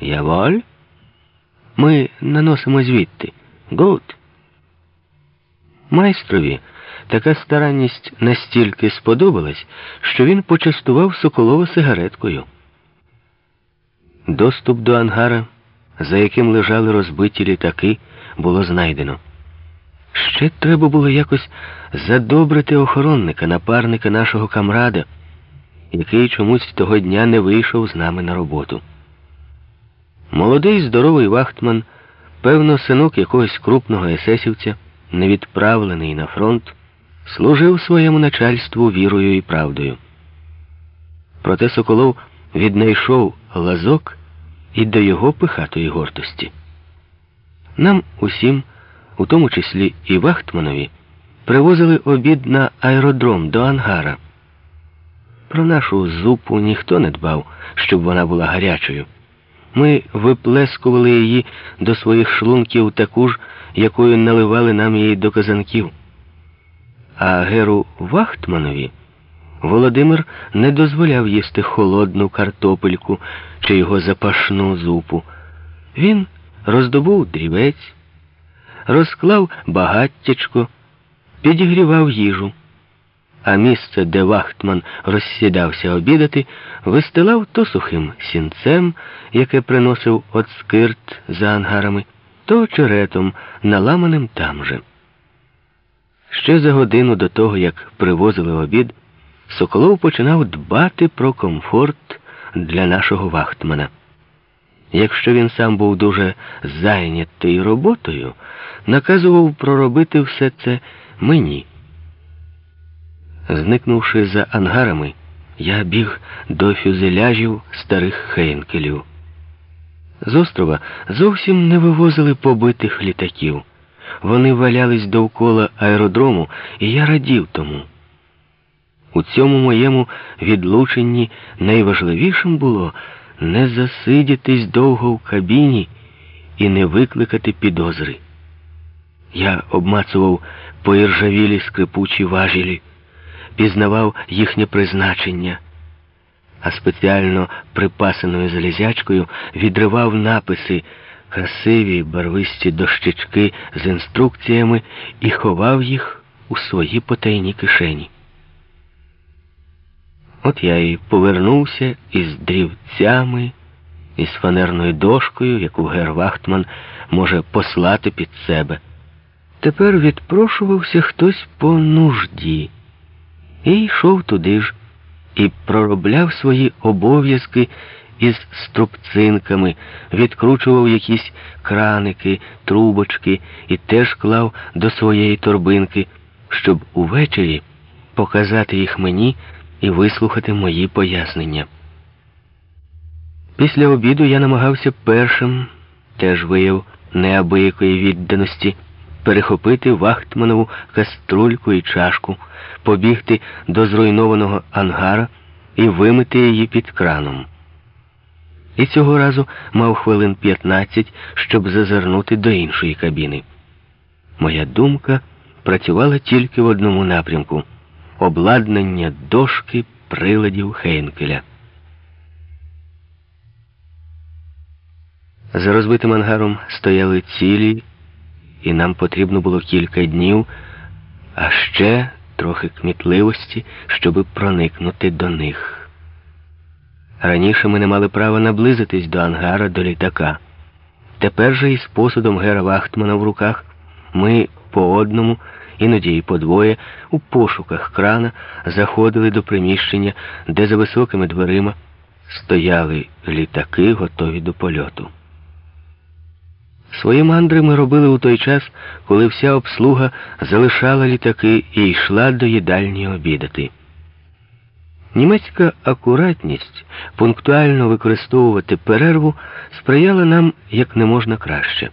Яволь? Ми наносимо звідти. Гуд. Майстрові така старанність настільки сподобалась, що він почастував Соколова сигареткою. Доступ до ангара, за яким лежали розбиті літаки, було знайдено. Ще треба було якось задобрити охоронника, напарника нашого камрада, який чомусь того дня не вийшов з нами на роботу. Молодий здоровий вахтман, певно, синок якогось крупного есесівця, невідправлений на фронт, служив своєму начальству вірою і правдою. Проте Соколов віднайшов лазок і до його пихатої гордості. Нам усім, у тому числі і Вахтманові, привозили обід на аеродром до ангара. Про нашу зупу ніхто не дбав, щоб вона була гарячою. Ми виплескували її до своїх шлунків таку ж, якою наливали нам її до казанків. А Геру Вахтманові Володимир не дозволяв їсти холодну картопельку чи його запашну зупу. Він роздобув дрівець, розклав багаттячко, підігрівав їжу а місце, де Вахтман розсідався обідати, вистилав то сухим сінцем, яке приносив от скирт за ангарами, то очеретом, наламаним там же. Ще за годину до того, як привозили обід, Соколов починав дбати про комфорт для нашого Вахтмана. Якщо він сам був дуже зайнятий роботою, наказував проробити все це мені. Зникнувши за ангарами, я біг до фюзеляжів старих хейнкелів. З острова зовсім не вивозили побитих літаків. Вони валялись довкола аеродрому, і я радів тому. У цьому моєму відлученні найважливішим було не засидітись довго в кабіні і не викликати підозри. Я обмацував поіржавілі скрипучі важілі пізнавав їхнє призначення, а спеціально припасеною залізячкою відривав написи, красиві барвисті дощечки з інструкціями і ховав їх у свої потайні кишені. От я і повернувся із дрівцями, із фанерною дошкою, яку Гер Вахтман може послати під себе. Тепер відпрошувався хтось по нужді. І йшов туди ж і проробляв свої обов'язки із струбцинками, відкручував якісь краники, трубочки і теж клав до своєї торбинки, щоб увечері показати їх мені і вислухати мої пояснення. Після обіду я намагався першим, теж вияв неабиякої відданості перехопити Вахтманову каструльку і чашку, побігти до зруйнованого ангара і вимити її під краном. І цього разу мав хвилин 15, щоб зазирнути до іншої кабіни. Моя думка працювала тільки в одному напрямку обладнання дошки приладів Хейнкеля. За розбитим ангаром стояли цілі і нам потрібно було кілька днів, а ще трохи кмітливості, щоби проникнути до них. Раніше ми не мали права наблизитись до ангара до літака. Тепер же із посудом Гера Вахтмана в руках ми по одному, іноді і по двоє, у пошуках крана заходили до приміщення, де за високими дверима стояли літаки, готові до польоту. Свої мандри ми робили у той час, коли вся обслуга залишала літаки і йшла до їдальні обідати. Німецька акуратність пунктуально використовувати перерву сприяла нам як не можна краще.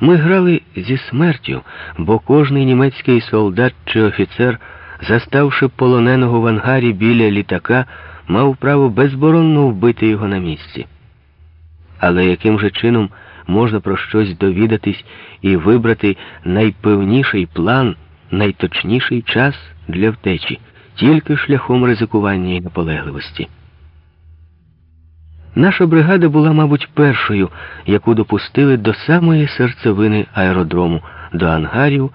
Ми грали зі смертю, бо кожний німецький солдат чи офіцер, заставши полоненого в ангарі біля літака, мав право безборонно вбити його на місці. Але яким же чином можна про щось довідатись і вибрати найпевніший план, найточніший час для втечі, тільки шляхом ризикування і наполегливості. Наша бригада була, мабуть, першою, яку допустили до самої серцевини аеродрому, до ангарів,